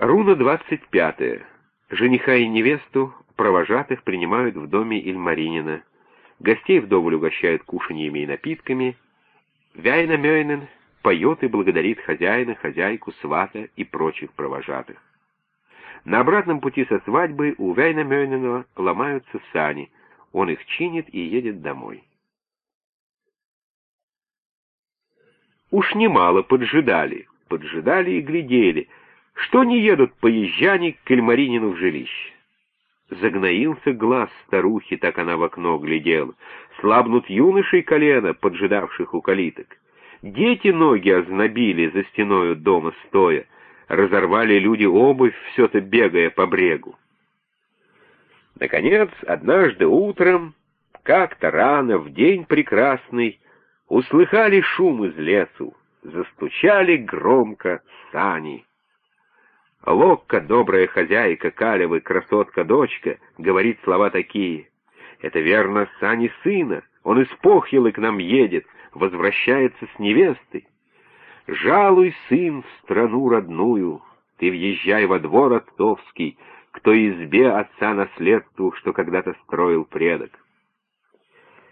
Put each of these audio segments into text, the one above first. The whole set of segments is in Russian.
Руна 25. Жениха и невесту провожатых принимают в доме Ильмаринина. Гостей вдоволь угощают кушаньями и напитками. Вяйна Мёйнен поет и благодарит хозяина, хозяйку, свата и прочих провожатых. На обратном пути со свадьбы у Вяйна Мёйнена ломаются сани. Он их чинит и едет домой. Уж немало поджидали, поджидали и глядели — что не едут поезжане к Кельмаринину в жилище? Загноился глаз старухи, так она в окно глядела. Слабнут юношей колено, поджидавших у калиток. Дети ноги ознобили за стеною дома стоя. Разорвали люди обувь, все-то бегая по брегу. Наконец, однажды утром, как-то рано, в день прекрасный, услыхали шум из лесу, застучали громко сани. Локка, добрая хозяйка, Калевы, красотка-дочка, говорит слова такие. Это верно сани сына, он из Похилы к нам едет, возвращается с невестой. Жалуй, сын, в страну родную, ты въезжай во двор отцовский, кто избе отца наследству, что когда-то строил предок.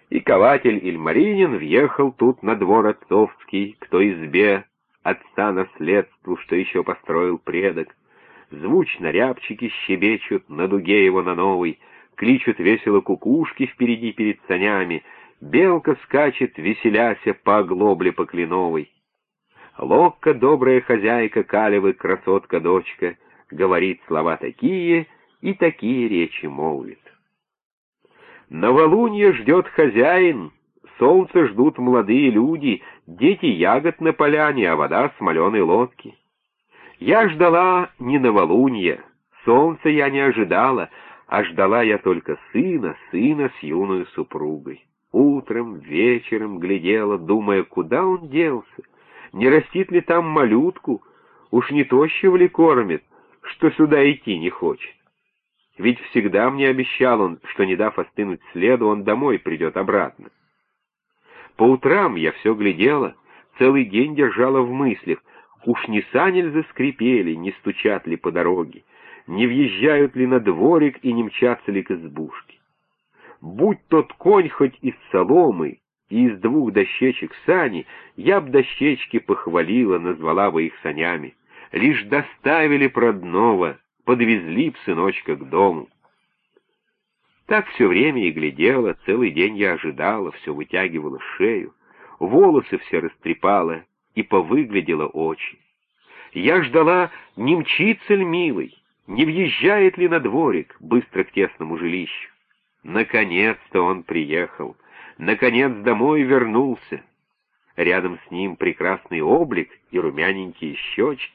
И кователь Ильмаринин въехал тут на двор отцовский, кто избе отца наследству, что еще построил предок. Звучно рябчики щебечут на дуге его на новой, кличут весело кукушки впереди перед санями, белка скачет, веселяся по оглобле покленовой. Локка, добрая хозяйка, калевы, красотка-дочка, говорит слова такие и такие речи молвит. Новолунье ждет хозяин, солнце ждут молодые люди, дети ягод на поляне, а вода с лодки. Я ждала не новолунья, солнца я не ожидала, а ждала я только сына, сына с юной супругой. Утром, вечером глядела, думая, куда он делся, не растит ли там малютку, уж не тощего ли кормит, что сюда идти не хочет. Ведь всегда мне обещал он, что, не дав остынуть следу, он домой придет обратно. По утрам я все глядела, целый день держала в мыслях, Уж не сани ли заскрипели, не стучат ли по дороге, не въезжают ли на дворик и не мчатся ли к избушке. Будь тот конь хоть из соломы и из двух дощечек сани, я б дощечки похвалила, назвала бы их санями. Лишь доставили продного, подвезли б сыночка к дому. Так все время и глядела, целый день я ожидала, все вытягивала шею, волосы все растрепала, и повыглядела очень. Я ждала, не мчится ли милый, не въезжает ли на дворик быстро к тесному жилищу. Наконец-то он приехал, наконец домой вернулся. Рядом с ним прекрасный облик и румяненькие щечки.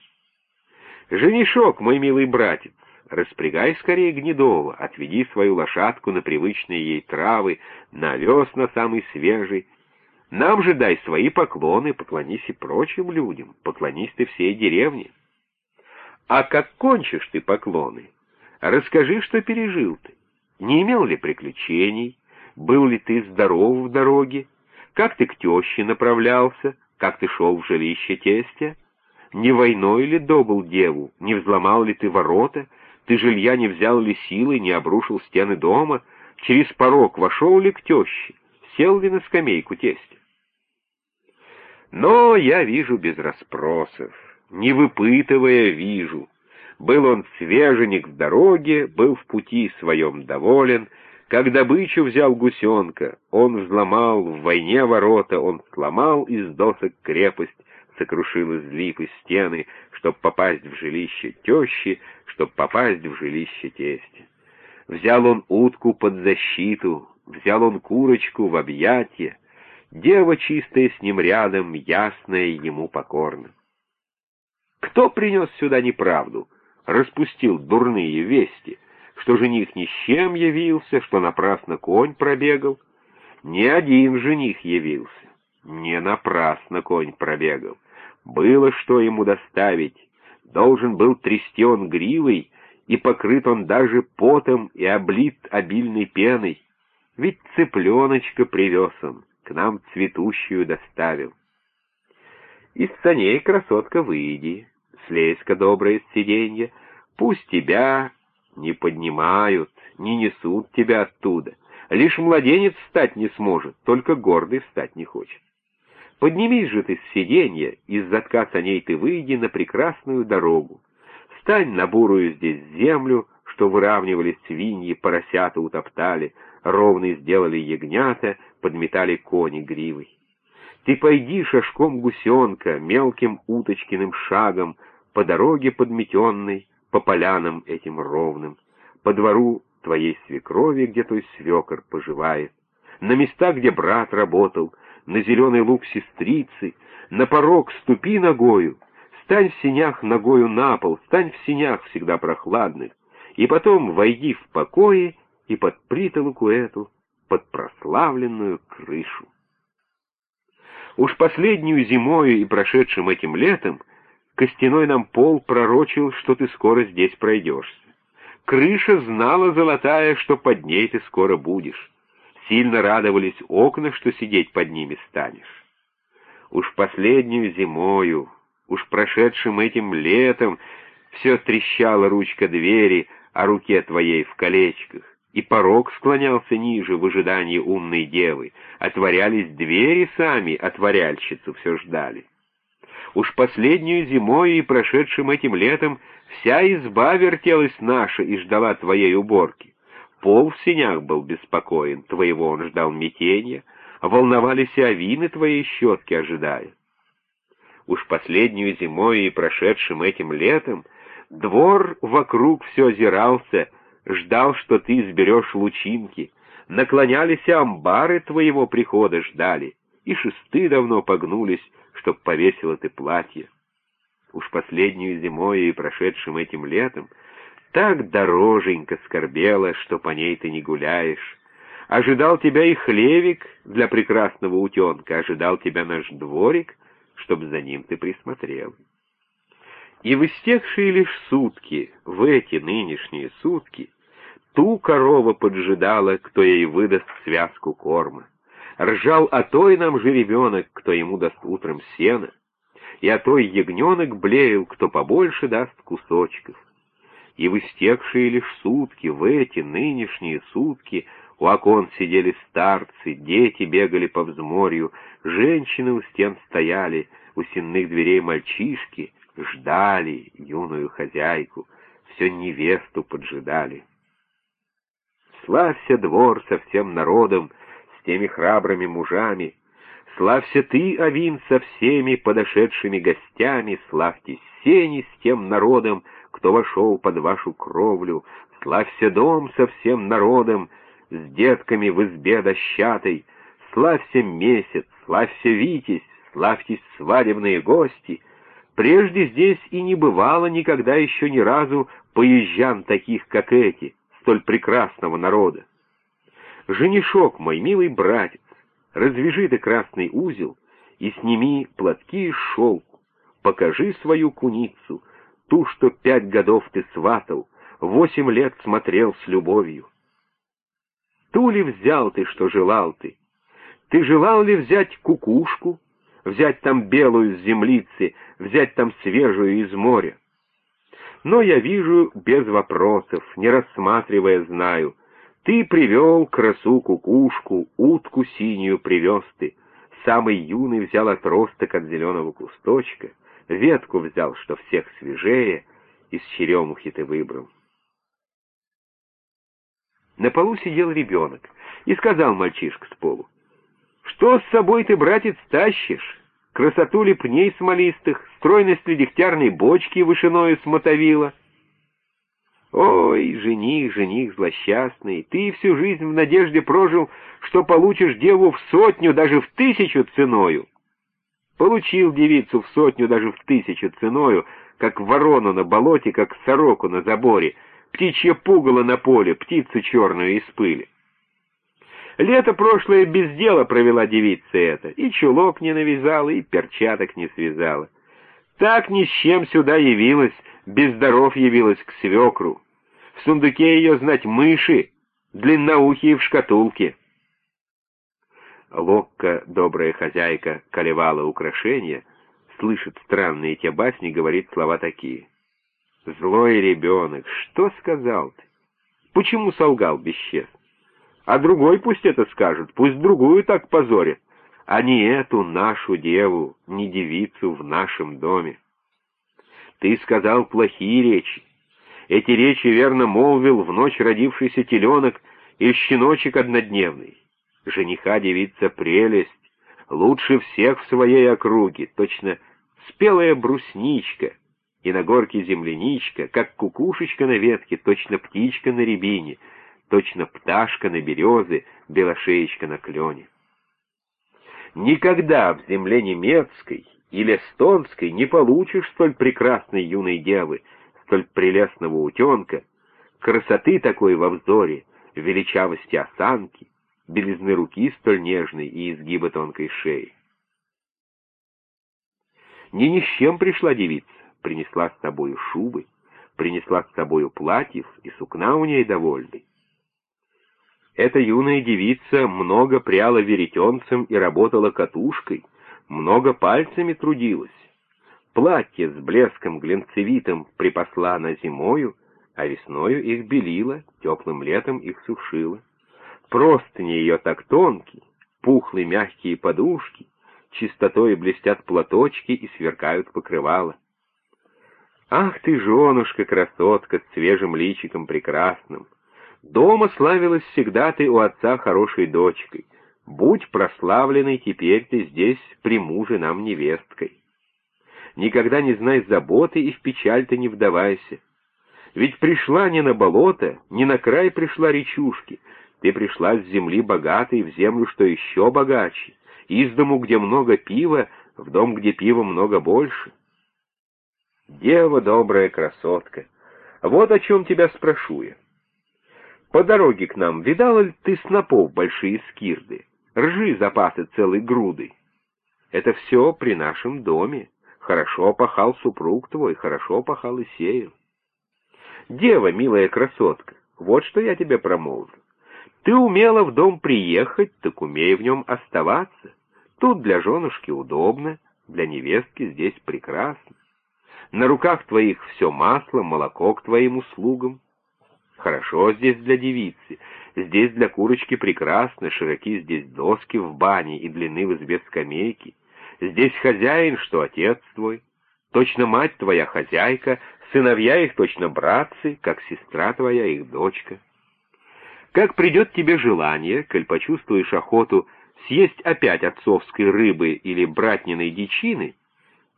«Женишок, мой милый братец, распрягай скорее Гнедова, отведи свою лошадку на привычные ей травы, на овес на самый свежий, нам же дай свои поклоны, поклонись и прочим людям, поклонись ты всей деревне. А как кончишь ты поклоны, расскажи, что пережил ты. Не имел ли приключений, был ли ты здоров в дороге, как ты к теще направлялся, как ты шел в жилище тестя, не войной ли добыл деву, не взломал ли ты ворота, ты жилья не взял ли силой, не обрушил стены дома, через порог вошел ли к теще, сел ли на скамейку тестя. Но я вижу без расспросов, не выпытывая вижу. Был он свеженик в дороге, был в пути своем доволен, как добычу взял гусенка, он взломал в войне ворота, он сломал из досок крепость, сокрушил из липы стены, чтоб попасть в жилище тещи, чтоб попасть в жилище тестя. Взял он утку под защиту, взял он курочку в объятия, Дева чистая с ним рядом, ясная ему покорна. Кто принес сюда неправду, распустил дурные вести, что жених ни с чем явился, что напрасно конь пробегал? Ни один жених явился, не напрасно конь пробегал. Было что ему доставить, должен был трясти он гривой, и покрыт он даже потом и облит обильной пеной, ведь цыпленочка привез он к нам цветущую доставил. Из саней, красотка, выйди, слезь-ка доброе с Пусть тебя не поднимают, не несут тебя оттуда. Лишь младенец встать не сможет, только гордый встать не хочет. Поднимись же ты с сиденья, из затка саней ты выйди на прекрасную дорогу. Стань на бурую здесь землю, что выравнивали свиньи, поросята утоптали, ровный сделали ягнята, подметали кони гривой. Ты пойди шашком гусенка, мелким уточкиным шагом, по дороге подметенной, по полянам этим ровным, по двору твоей свекрови, где твой свекор поживает, на места, где брат работал, на зеленый луг сестрицы, на порог ступи ногою, стань в синях ногою на пол, стань в синях всегда прохладных, и потом войди в покое и под притолоку эту, под прославленную крышу. Уж последнюю зимою и прошедшим этим летом костяной нам пол пророчил, что ты скоро здесь пройдешься. Крыша знала золотая, что под ней ты скоро будешь. Сильно радовались окна, что сидеть под ними станешь. Уж последнюю зимою, уж прошедшим этим летом все трещала ручка двери о руке твоей в колечках, и порог склонялся ниже в ожидании умной девы, отворялись двери сами, отворяльщицу все ждали. Уж последнюю зимой и прошедшим этим летом вся изба вертелась наша и ждала твоей уборки. Пол в синях был беспокоен, твоего он ждал метения, волновались и авины твоей щетки ожидая. Уж последнюю зимой и прошедшим этим летом двор вокруг все озирался, ждал, что ты сберешь лучинки, наклонялись амбары твоего прихода ждали, и шесты давно погнулись, чтоб повесила ты платье. Уж последнюю зимой и прошедшим этим летом так дороженько скорбела, что по ней ты не гуляешь. Ожидал тебя и хлевик для прекрасного утенка, ожидал тебя наш дворик, чтоб за ним ты присмотрел. И в истекшие лишь сутки, в эти нынешние сутки, ту корова поджидала, кто ей выдаст связку корма. Ржал о той нам же ребенок, кто ему даст утром сена, и о той ягненок блеял, кто побольше даст кусочков. И в истекшие лишь сутки, в эти нынешние сутки, у окон сидели старцы, дети бегали по взморью, женщины у стен стояли, у сенных дверей мальчишки, ждали юную хозяйку, все невесту поджидали. Славься двор со всем народом, с теми храбрыми мужами. Славься ты, Авин, со всеми подошедшими гостями, славьтесь сени с тем народом, кто вошел под вашу кровлю, славься дом со всем народом, с детками в избе дощатой, славься месяц, славься витязь, славьтесь свадебные гости. Прежде здесь и не бывало никогда еще ни разу поезжан таких, как эти, столь прекрасного народа. «Женишок мой, милый братец, развяжи ты красный узел и сними платки из шелку, покажи свою куницу, ту, что пять годов ты сватал, восемь лет смотрел с любовью. Ту ли взял ты, что желал ты? Ты желал ли взять кукушку, взять там белую с землицы, взять там свежую из моря? Но я вижу без вопросов, не рассматривая, знаю — ты привел красу кукушку, утку синюю привез ты. Самый юный взял отросток от зеленого кусточка, ветку взял, что всех свежее, из черемухи ты выбрал. На полу сидел ребенок, и сказал мальчишка с полу, «Что с собой ты, братец, тащишь? Красоту ли пней смолистых, стройность ли дегтярной бочки вышиною смотовила?» Ой, жених, жених злосчастный, ты всю жизнь в надежде прожил, что получишь деву в сотню, даже в тысячу ценою. Получил девицу в сотню, даже в тысячу ценою, как ворону на болоте, как сороку на заборе, птичье пугало на поле, птицу черную из пыли. Лето прошлое без дела провела девица эта, и чулок не навязала, и перчаток не связала. Так ни с чем сюда явилась, без даров явилась к свекру. В сундуке ее знать мыши, длинноухие в шкатулке. Локка, добрая хозяйка, колевала украшения, слышит странные те басни, говорит слова такие. Злой ребенок, что сказал ты? Почему солгал бесчестно? А другой пусть это скажет, пусть другую так позорит, а не эту нашу деву, не девицу в нашем доме. Ты сказал плохие речи. Эти речи верно молвил в ночь родившийся теленок и щеночек однодневный. Жениха девица прелесть, лучше всех в своей округе, точно спелая брусничка, и на горке земляничка, как кукушечка на ветке, точно птичка на рябине, точно пташка на березе, белошеечка на клене. Никогда в земле немецкой или эстонской не получишь столь прекрасной юной девы, столь прелестного утенка, красоты такой во взоре, величавости осанки, белизны руки столь нежной и изгиба тонкой шеи. Не ни с чем пришла девица, принесла с собою шубы, принесла с собою платьев и сукна у ней довольный. Эта юная девица много пряла веретенцем и работала катушкой, много пальцами трудилась. Платье с блеском глинцевитым припасла на зимою, а весною их белила, теплым летом их сушила. Простыни ее так тонкие, пухлые мягкие подушки, чистотой блестят платочки и сверкают покрывала. Ах ты, женушка, красотка, с свежим личиком прекрасным! Дома славилась всегда ты у отца хорошей дочкой. Будь прославленной теперь ты здесь при муже нам невесткой. Никогда не знай заботы и в печаль ты не вдавайся. Ведь пришла не на болото, не на край пришла речушки, ты пришла с земли богатой в землю, что еще богаче, из дому, где много пива, в дом, где пива много больше. Дева добрая красотка, вот о чем тебя спрошу я. По дороге к нам видала ли ты снопов большие скирды, ржи запасы целой груды? Это все при нашем доме. Хорошо пахал супруг твой, хорошо пахал и сеял. Дева, милая красотка, вот что я тебе промолвлю. Ты умела в дом приехать, так умей в нем оставаться. Тут для женушки удобно, для невестки здесь прекрасно. На руках твоих все масло, молоко к твоим услугам. Хорошо здесь для девицы, здесь для курочки прекрасно, широки здесь доски в бане и длины в избе скамейки. Здесь хозяин, что отец твой, точно мать твоя хозяйка, сыновья их точно братцы, как сестра твоя их дочка. Как придет тебе желание, коль почувствуешь охоту съесть опять отцовской рыбы или братниной дичины,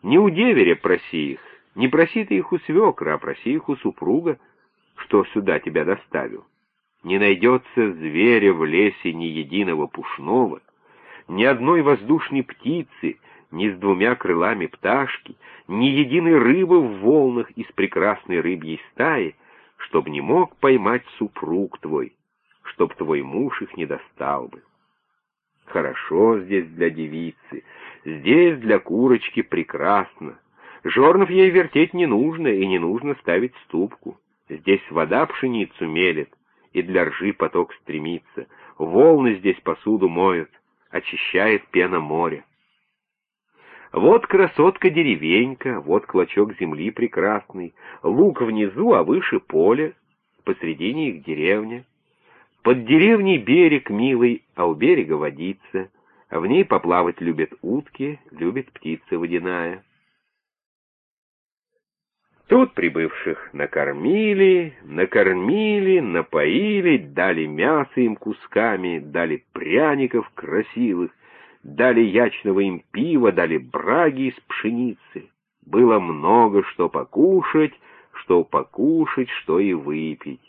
не у деверя проси их, не проси ты их у свекра, а проси их у супруга, что сюда тебя доставил. Не найдется зверя в лесе ни единого пушного, ни одной воздушной птицы, ни с двумя крылами пташки, ни единой рыбы в волнах из прекрасной рыбьей стаи, чтоб не мог поймать супруг твой, чтоб твой муж их не достал бы. Хорошо здесь для девицы, здесь для курочки прекрасно. Жорнов ей вертеть не нужно, и не нужно ставить ступку. Здесь вода пшеницу мелет, и для ржи поток стремится. Волны здесь посуду моют, очищает пена моря. Вот красотка-деревенька, вот клочок земли прекрасный, луг внизу, а выше поле, посредине их деревня. Под деревней берег милый, а у берега водица, а в ней поплавать любят утки, любит птица водяная. Тут прибывших накормили, накормили, напоили, дали мясо им кусками, дали пряников красивых, дали ячного им пива, дали браги из пшеницы. Было много что покушать, что покушать, что и выпить.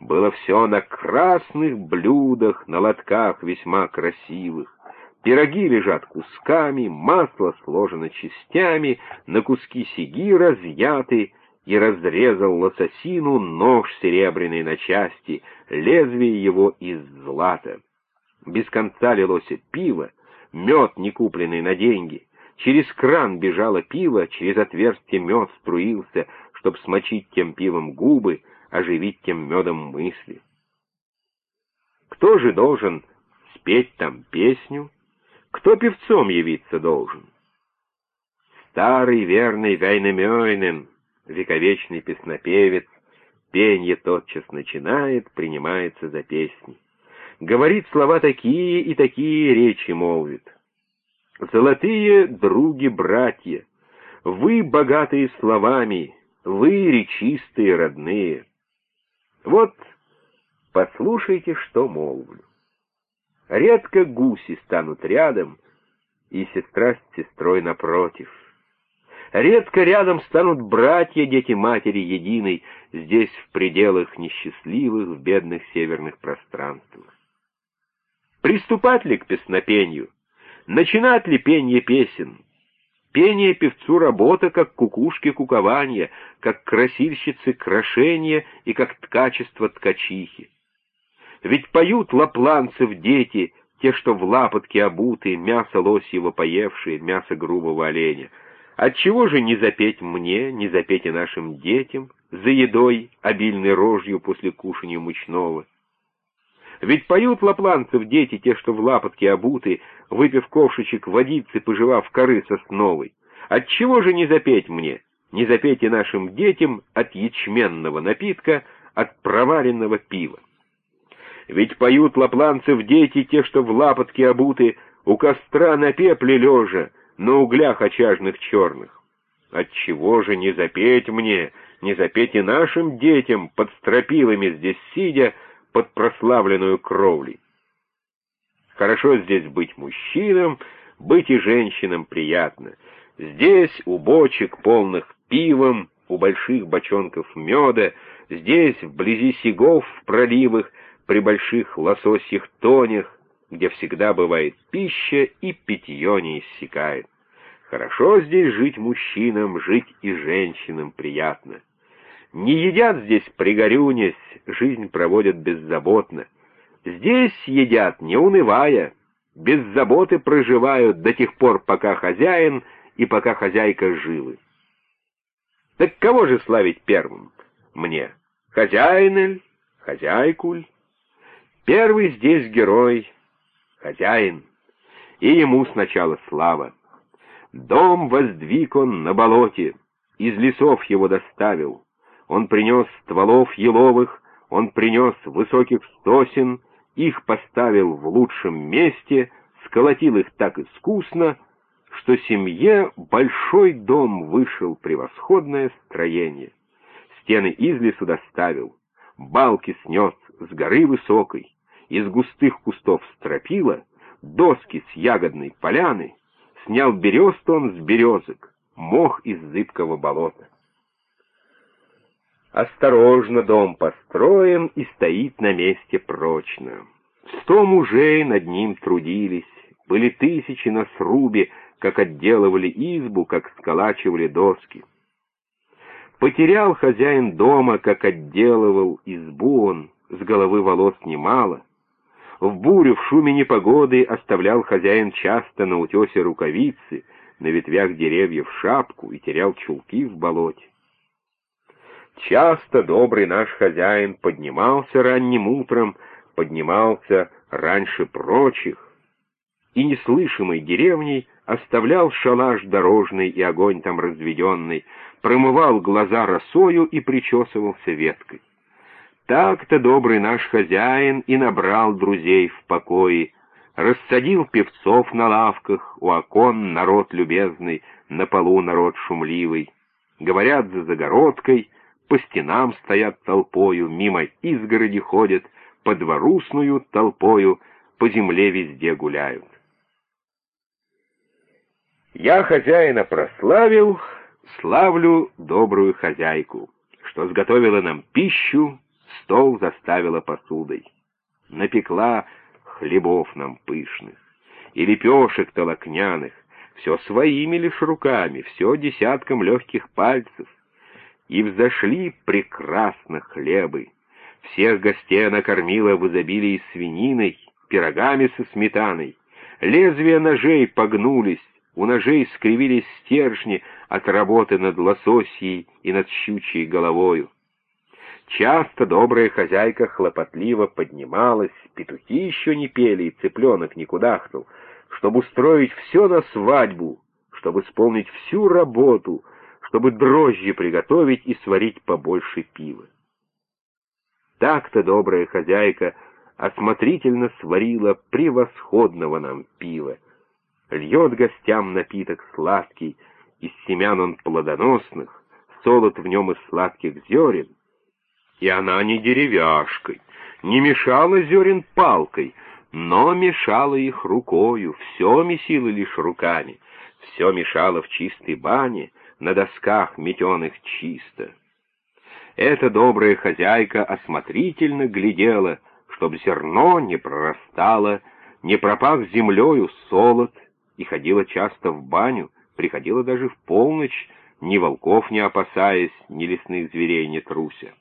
Было все на красных блюдах, на лотках весьма красивых. Пироги лежат кусками, масло сложено частями, на куски сиги разъяты, и разрезал лососину нож серебряный на части, лезвие его из злата. Без конца лилось пиво, мед, не купленный на деньги. Через кран бежало пиво, через отверстие мед струился, чтоб смочить тем пивом губы, оживить тем медом мысли. Кто же должен спеть там песню? Кто певцом явиться должен? Старый верный Вейнемёйнен, вековечный песнопевец, пенье тотчас начинает, принимается за песни. Говорит слова такие и такие речи молвит. Золотые други-братья, вы богатые словами, вы речистые родные. Вот послушайте, что молвлю. Редко гуси станут рядом, и сестра с сестрой напротив. Редко рядом станут братья, дети матери единой, здесь в пределах несчастливых, в бедных северных пространствах. Приступать ли к песнопению? Начинать ли пение песен? Пение певцу работа, как кукушки кукования, как красильщицы крошения и как ткачество ткачихи. Ведь поют лапланцев дети, те, что в лапотке обуты, мясо лосьего поевшие, мясо грубого оленя. Отчего же не запеть мне, не запеть и нашим детям, за едой, обильной рожью после кушания мучного? Ведь поют лапланцев дети, те, что в лапотке обуты, выпив ковшичек водицы, пожевав коры сосновой. Отчего же не запеть мне, не запеть и нашим детям от ячменного напитка, от проваренного пива? Ведь поют лапланцев дети, те, что в лапотке обуты, у костра на пепле лежа, на углях очажных черных. Отчего же не запеть мне, не запеть и нашим детям, под стропилами здесь сидя, под прославленную кровлей? Хорошо здесь быть мужчинам, быть и женщинам приятно. Здесь у бочек, полных пивом, у больших бочонков меда, здесь, вблизи сигов в проливах, при больших лососьих тонях, где всегда бывает пища и питье не иссякает. Хорошо здесь жить мужчинам, жить и женщинам приятно. Не едят здесь пригорюнясь, жизнь проводят беззаботно. Здесь едят, не унывая, без заботы проживают до тех пор, пока хозяин и пока хозяйка живы. Так кого же славить первым? Мне. Хозяин хозяйкуль? Первый здесь герой, хозяин, и ему сначала слава. Дом воздвиг он на болоте, из лесов его доставил. Он принес стволов еловых, он принес высоких стосен, их поставил в лучшем месте, сколотил их так искусно, что семье большой дом вышел превосходное строение. Стены из лесу доставил, балки снес с горы высокой, из густых кустов стропила, доски с ягодной поляны, снял берест он с березок, мох из зыбкого болота. Осторожно дом построен и стоит на месте прочно. Сто мужей над ним трудились, были тысячи на срубе, как отделывали избу, как сколачивали доски. Потерял хозяин дома, как отделывал избу он, с головы волос немало, в бурю, в шуме непогоды оставлял хозяин часто на утесе рукавицы, на ветвях деревьев шапку и терял чулки в болоте. Часто добрый наш хозяин поднимался ранним утром, поднимался раньше прочих, и неслышимой деревней оставлял шалаш дорожный и огонь там разведенный, промывал глаза росою и причесывался веткой. Так-то добрый наш хозяин и набрал друзей в покое, рассадил певцов на лавках, у окон народ любезный, на полу народ шумливый. Говорят за загородкой, по стенам стоят толпою, мимо изгороди ходят, по двору снуют толпою, по земле везде гуляют. Я хозяина прославил, славлю добрую хозяйку, что сготовила нам пищу, стол заставила посудой. Напекла хлебов нам пышных и лепешек толокняных, все своими лишь руками, все десятком легких пальцев. И взошли прекрасно хлебы. Всех гостей она кормила в изобилии свининой, пирогами со сметаной. Лезвия ножей погнулись, у ножей скривились стержни от работы над лососьей и над щучьей головою. Часто добрая хозяйка хлопотливо поднималась, петухи еще не пели, и цыпленок не кудахнул, чтобы устроить все на свадьбу, чтобы исполнить всю работу, чтобы дрожжи приготовить и сварить побольше пива. Так-то добрая хозяйка осмотрительно сварила превосходного нам пива. Льет гостям напиток сладкий, из семян он плодоносных, солод в нем из сладких зерен. И она не деревяшкой, не мешала зерен палкой, но мешала их рукою, все месила лишь руками, все мешала в чистой бане, на досках метеных чисто. Эта добрая хозяйка осмотрительно глядела, чтоб зерно не прорастало, не пропах землею солод, и ходила часто в баню, приходила даже в полночь, ни волков не опасаясь, ни лесных зверей не труся.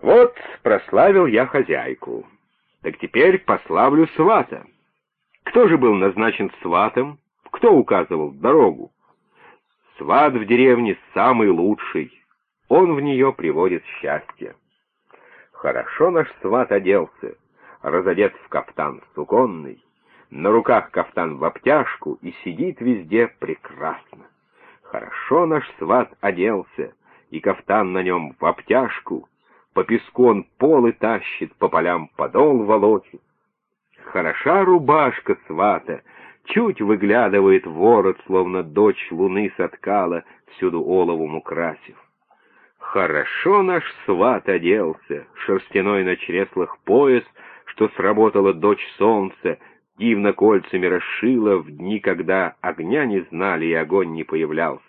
Вот прославил я хозяйку. Так теперь пославлю свата. Кто же был назначен сватом? Кто указывал дорогу? Сват в деревне самый лучший. Он в нее приводит счастье. Хорошо наш сват оделся, разодет в кафтан суконный, на руках кафтан в обтяжку и сидит везде прекрасно. Хорошо наш сват оделся, и кафтан на нем в обтяжку, по песку он полы тащит, по полям подол волочит. Хороша рубашка свата, чуть выглядывает ворот, словно дочь луны соткала, всюду оловом украсив. Хорошо наш сват оделся, шерстяной на чреслах пояс, что сработала дочь солнца, дивно кольцами расшила в дни, когда огня не знали и огонь не появлялся.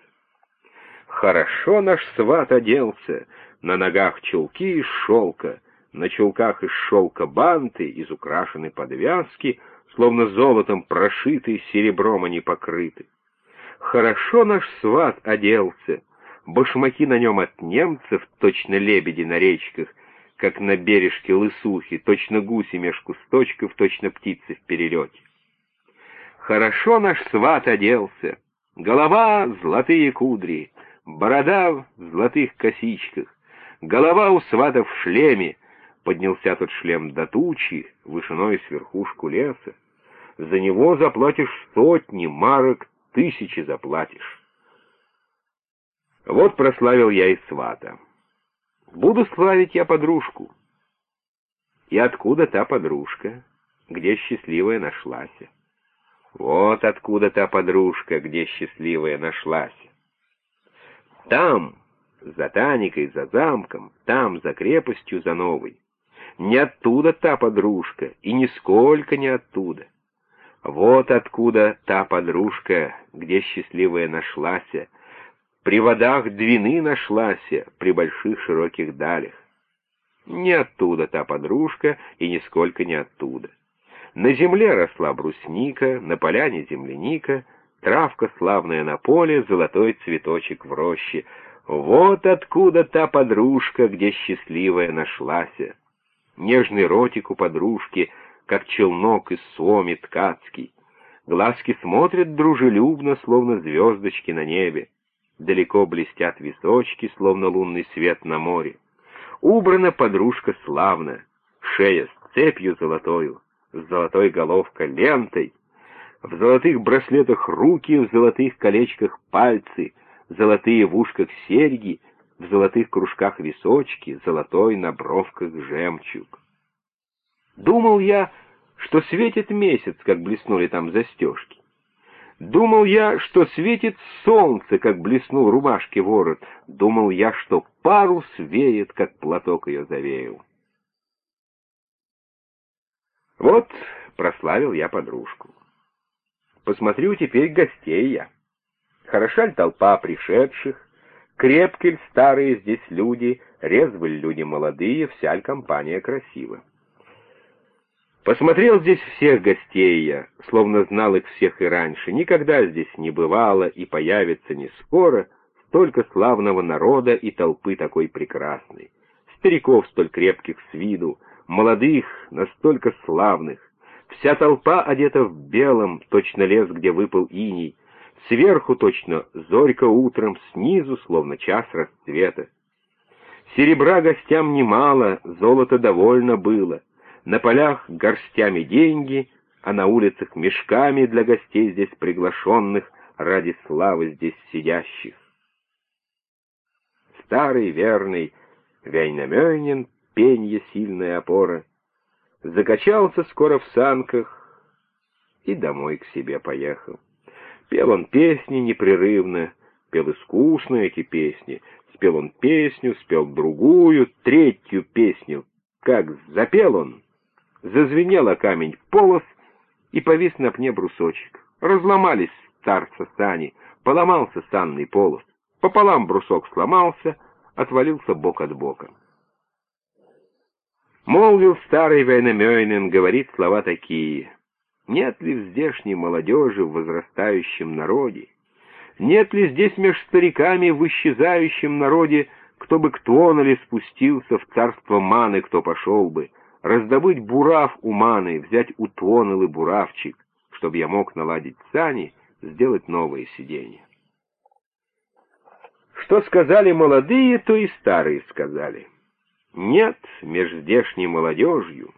Хорошо наш сват оделся, на ногах чулки из шелка, на чулках из шелка банты, из украшенной подвязки, словно золотом прошиты, серебром они покрыты. Хорошо наш сват оделся, башмаки на нем от немцев, точно лебеди на речках, как на бережке лысухи, точно гуси меж кусточков, точно птицы в перелете. Хорошо наш сват оделся, голова — золотые кудри, борода в золотых косичках, Голова у свата в шлеме. Поднялся тот шлем до тучи, вышиной с верхушку леса. За него заплатишь сотни марок, тысячи заплатишь. Вот прославил я и свата. Буду славить я подружку. И откуда та подружка, где счастливая нашлась? Вот откуда та подружка, где счастливая нашлась. Там, за Таникой, за замком, там, за крепостью, за новой. Не оттуда та подружка, и нисколько не оттуда. Вот откуда та подружка, где счастливая нашлася, при водах Двины нашлася, при больших широких далях. Не оттуда та подружка, и нисколько не оттуда. На земле росла брусника, на поляне земляника, травка славная на поле, золотой цветочек в роще — вот откуда та подружка, где счастливая нашлась. Нежный ротик у подружки, как челнок из соми ткацкий. Глазки смотрят дружелюбно, словно звездочки на небе. Далеко блестят височки, словно лунный свет на море. Убрана подружка славно, шея с цепью золотою, с золотой головкой лентой, в золотых браслетах руки, в золотых колечках пальцы — золотые в ушках серьги, в золотых кружках височки, золотой на бровках жемчуг. Думал я, что светит месяц, как блеснули там застежки. Думал я, что светит солнце, как блеснул рубашки ворот. Думал я, что парус веет, как платок ее завеял. Вот прославил я подружку. Посмотрю теперь гостей я. Хороша ли толпа пришедших, крепкие ль старые здесь люди, резвы люди молодые, вся компания красива. Посмотрел здесь всех гостей я, словно знал их всех и раньше, никогда здесь не бывало и появится не скоро столько славного народа и толпы такой прекрасной, стариков столь крепких с виду, молодых, настолько славных, вся толпа одета в белом, точно лес, где выпал иней, Сверху точно зорька утром, снизу словно час расцвета. Серебра гостям немало, золота довольно было. На полях горстями деньги, а на улицах мешками для гостей здесь приглашенных ради славы здесь сидящих. Старый верный Вейнамёнин, пенье сильная опора, закачался скоро в санках и домой к себе поехал. Пел он песни непрерывно, пел искусно эти песни, спел он песню, спел другую, третью песню. Как запел он, зазвенел камень полос и повис на пне брусочек. Разломались старца сани, поломался санный полос. Пополам брусок сломался, отвалился бок от бока. Молвил старый Вейнамёйнен, говорит слова такие. Нет ли в здешней молодежи в возрастающем народе? Нет ли здесь меж стариками в исчезающем народе, кто бы к Туоноле спустился в царство Маны, кто пошел бы, раздобыть бурав у Маны, взять у Туонолы буравчик, чтобы я мог наладить сани, сделать новое сиденье. Что сказали молодые, то и старые сказали. Нет меж здешней молодежью,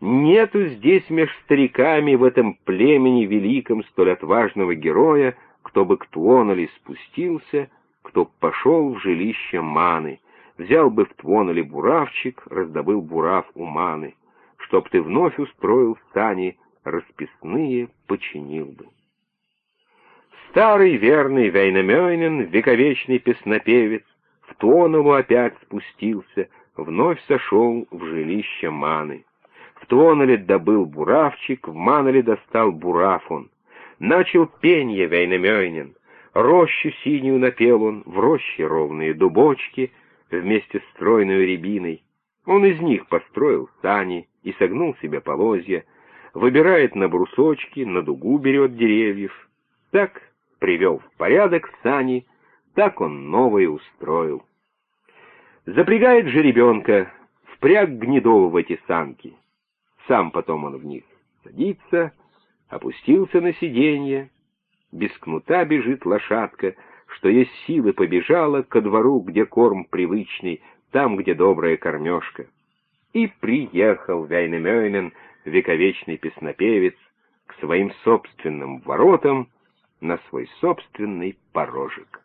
нету здесь меж стариками в этом племени великом столь отважного героя, кто бы к Туоноле спустился, кто пошел в жилище Маны, взял бы в Твоноле буравчик, раздобыл бурав у Маны, чтоб ты вновь устроил стани расписные, починил бы. Старый верный Вейнамёйнен, вековечный песнопевец, в Туонову опять спустился, вновь сошел в жилище Маны. В Туонале добыл буравчик, в Манале достал бурав он. Начал пенье Вейнамёйнен, рощу синюю напел он, в роще ровные дубочки, вместе с стройной рябиной. Он из них построил сани и согнул себе полозья, выбирает на брусочки, на дугу берет деревьев. Так привел в порядок сани, так он новое устроил. Запрягает же ребенка, впряг гнедого в эти санки. Сам потом он в них садится, опустился на сиденье. Без кнута бежит лошадка, что есть силы побежала ко двору, где корм привычный, там, где добрая кормежка. И приехал Вяйнемёйнен, вековечный песнопевец, к своим собственным воротам на свой собственный порожек.